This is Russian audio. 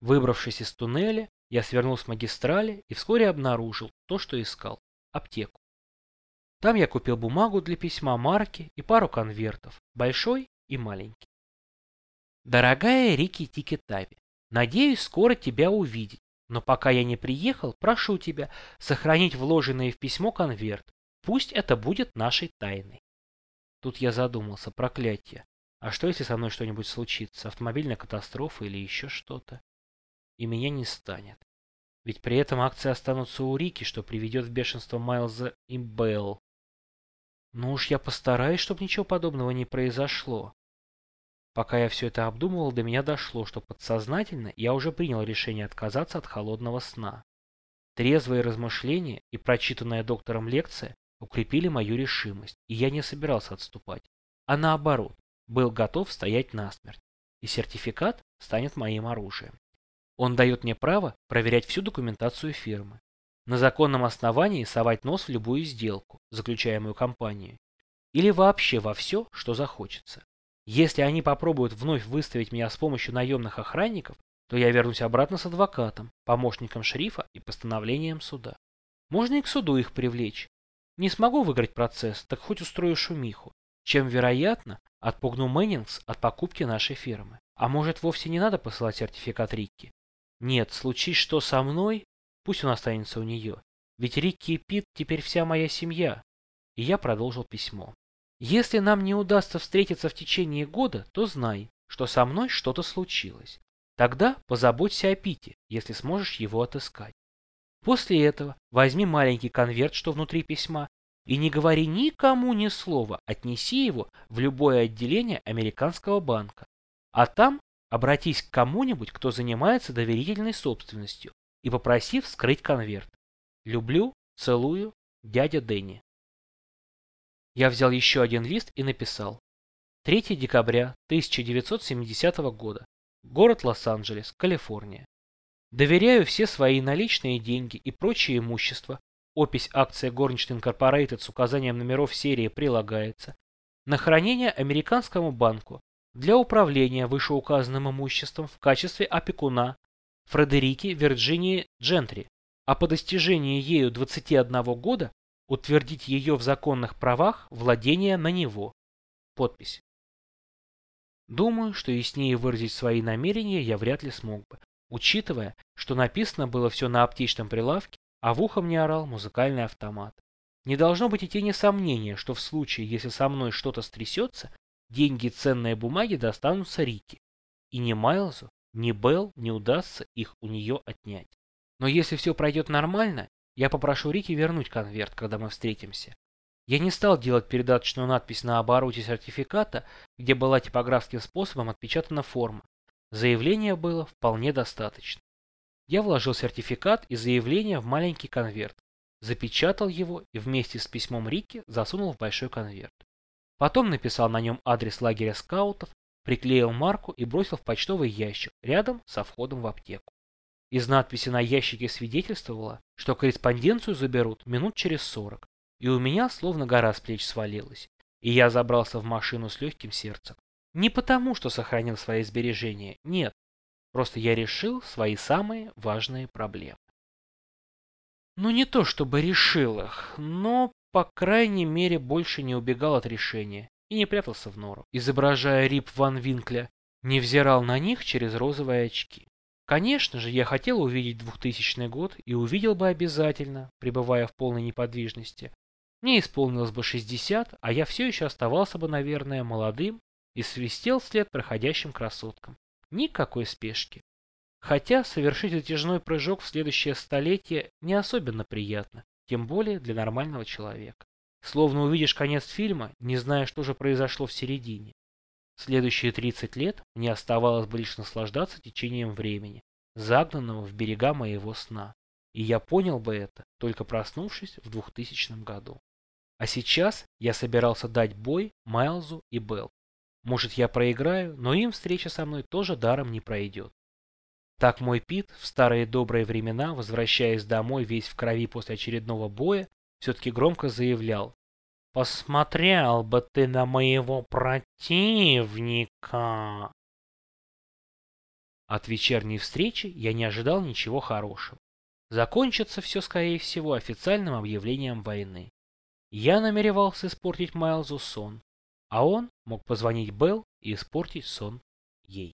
Выбравшись из туннеля, я свернул с магистрали и вскоре обнаружил то, что искал – аптеку. Там я купил бумагу для письма марки и пару конвертов, большой и маленький. Дорогая Рики Тикетави, надеюсь скоро тебя увидеть, но пока я не приехал, прошу тебя сохранить вложенные в письмо конверт. Пусть это будет нашей тайной. Тут я задумался, проклятие. А что если со мной что-нибудь случится, автомобильная катастрофа или еще что-то? И меня не станет. Ведь при этом акции останутся у Рики, что приведет в бешенство Майлза и Белл. Ну уж я постараюсь, чтобы ничего подобного не произошло. Пока я все это обдумывал, до меня дошло, что подсознательно я уже принял решение отказаться от холодного сна. Трезвые размышления и прочитанная доктором лекция укрепили мою решимость, и я не собирался отступать, а наоборот, был готов стоять насмерть, и сертификат станет моим оружием. Он дает мне право проверять всю документацию фирмы, на законном основании совать нос в любую сделку, заключаемую компанией, или вообще во все, что захочется. Если они попробуют вновь выставить меня с помощью наемных охранников, то я вернусь обратно с адвокатом, помощником шерифа и постановлением суда. Можно и к суду их привлечь. Не смогу выиграть процесс, так хоть устрою шумиху. Чем, вероятно, отпугну Мэннингс от покупки нашей фирмы. А может, вовсе не надо посылать сертификат Рикки? Нет, случись что со мной, Пусть он останется у нее. Ведь Рикки и Пит теперь вся моя семья. И я продолжил письмо. Если нам не удастся встретиться в течение года, то знай, что со мной что-то случилось. Тогда позаботься о Пите, если сможешь его отыскать. После этого возьми маленький конверт, что внутри письма, и не говори никому ни слова, отнеси его в любое отделение американского банка. А там обратись к кому-нибудь, кто занимается доверительной собственностью, и попроси вскрыть конверт. Люблю, целую, дядя Дэнни. Я взял еще один лист и написал. 3 декабря 1970 года. Город Лос-Анджелес, Калифорния. Доверяю все свои наличные деньги и прочее имущество. Опись акция Горничный Инкорпорейтед с указанием номеров серии прилагается. На хранение американскому банку для управления вышеуказанным имуществом в качестве опекуна Фредерики Вирджинии Джентри, а по достижении ею 21 года утвердить ее в законных правах владения на него. Подпись. Думаю, что яснее выразить свои намерения я вряд ли смог бы, учитывая, что написано было все на аптечном прилавке, а в ухо мне орал музыкальный автомат. Не должно быть и тени сомнения, что в случае, если со мной что-то стрясется, деньги и ценные бумаги достанутся Рике. И не Майлзу, ни Белл не удастся их у нее отнять. Но если все пройдет нормально, я попрошу Рики вернуть конверт, когда мы встретимся. Я не стал делать передаточную надпись на обороте сертификата, где была типографским способом отпечатана форма. Заявления было вполне достаточно. Я вложил сертификат и заявление в маленький конверт, запечатал его и вместе с письмом Рики засунул в большой конверт. Потом написал на нем адрес лагеря скаутов приклеил марку и бросил в почтовый ящик рядом со входом в аптеку. Из надписи на ящике свидетельствовало, что корреспонденцию заберут минут через сорок, и у меня словно гора с плеч свалилась, и я забрался в машину с легким сердцем. Не потому, что сохранил свои сбережения, нет, просто я решил свои самые важные проблемы. Ну не то чтобы решил их, но по крайней мере больше не убегал от решения и не прятался в нору, изображая Рип Ван Винкля, не взирал на них через розовые очки. Конечно же, я хотел увидеть 2000 год и увидел бы обязательно, пребывая в полной неподвижности. Мне исполнилось бы 60, а я все еще оставался бы, наверное, молодым и свистел вслед проходящим красоткам. Никакой спешки. Хотя совершить затяжной прыжок в следующее столетие не особенно приятно, тем более для нормального человека. Словно увидишь конец фильма, не зная, что же произошло в середине. Следующие 30 лет мне оставалось бы лишь наслаждаться течением времени, загнанного в берега моего сна. И я понял бы это, только проснувшись в 2000 году. А сейчас я собирался дать бой Майлзу и Белл. Может, я проиграю, но им встреча со мной тоже даром не пройдет. Так мой Пит в старые добрые времена, возвращаясь домой весь в крови после очередного боя, все-таки громко заявлял. «Посмотрел бы ты на моего противника!» От вечерней встречи я не ожидал ничего хорошего. Закончится все, скорее всего, официальным объявлением войны. Я намеревался испортить Майлзу сон, а он мог позвонить Белл и испортить сон ей.